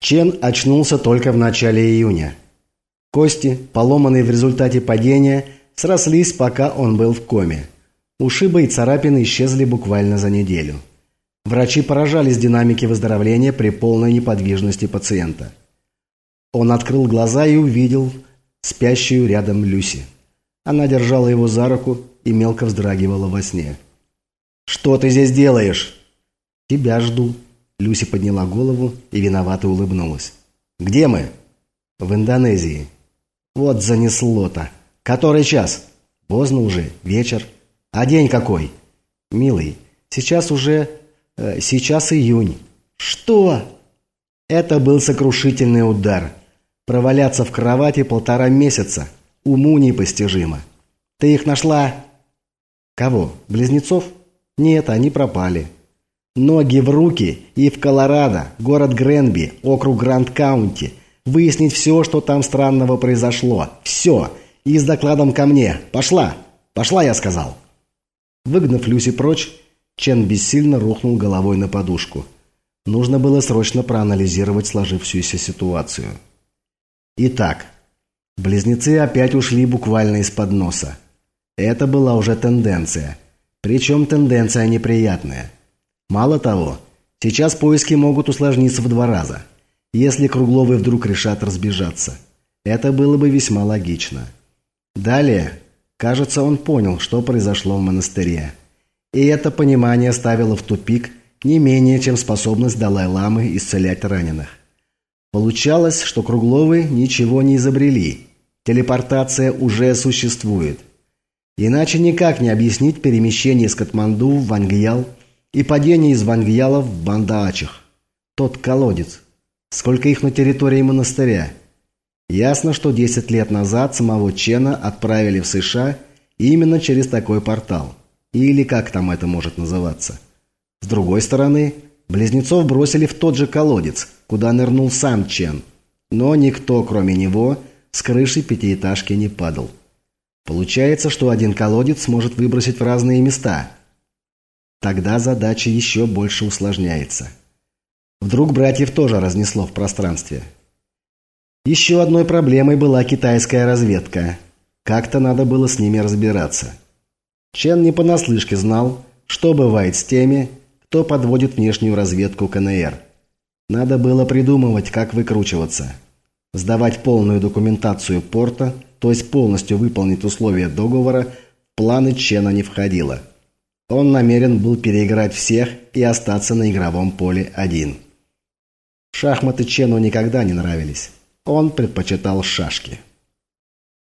Чен очнулся только в начале июня. Кости, поломанные в результате падения, срослись, пока он был в коме. Ушибы и царапины исчезли буквально за неделю. Врачи поражались динамике выздоровления при полной неподвижности пациента. Он открыл глаза и увидел спящую рядом Люси. Она держала его за руку и мелко вздрагивала во сне. «Что ты здесь делаешь?» «Тебя жду». Люси подняла голову и виновато улыбнулась. «Где мы?» «В Индонезии». «Вот занесло-то. Который час?» «Поздно уже. Вечер». «А день какой?» «Милый, сейчас уже... Э, сейчас июнь». «Что?» Это был сокрушительный удар. Проваляться в кровати полтора месяца. Уму непостижимо. «Ты их нашла?» «Кого? Близнецов?» «Нет, они пропали». Ноги в руки и в Колорадо, город Гренби, округ Гранд-Каунти. Выяснить все, что там странного произошло. Все. И с докладом ко мне. Пошла. Пошла, я сказал. Выгнав Люси прочь, Чен бессильно рухнул головой на подушку. Нужно было срочно проанализировать сложившуюся ситуацию. Итак, близнецы опять ушли буквально из-под носа. Это была уже тенденция. Причем тенденция неприятная. Мало того, сейчас поиски могут усложниться в два раза, если Кругловы вдруг решат разбежаться. Это было бы весьма логично. Далее, кажется, он понял, что произошло в монастыре. И это понимание ставило в тупик не менее, чем способность Далай-ламы исцелять раненых. Получалось, что Кругловы ничего не изобрели. Телепортация уже существует. Иначе никак не объяснить перемещение из Катманду в Вангьял и падение из Вангьяла в Бандаачах. Тот колодец. Сколько их на территории монастыря? Ясно, что 10 лет назад самого Чена отправили в США именно через такой портал. Или как там это может называться. С другой стороны, близнецов бросили в тот же колодец, куда нырнул сам Чен. Но никто, кроме него, с крыши пятиэтажки не падал. Получается, что один колодец может выбросить в разные места – Тогда задача еще больше усложняется. Вдруг братьев тоже разнесло в пространстве. Еще одной проблемой была китайская разведка. Как-то надо было с ними разбираться. Чен не понаслышке знал, что бывает с теми, кто подводит внешнюю разведку КНР. Надо было придумывать, как выкручиваться. Сдавать полную документацию порта, то есть полностью выполнить условия договора, планы Чена не входило. Он намерен был переиграть всех и остаться на игровом поле один. Шахматы Чену никогда не нравились. Он предпочитал шашки.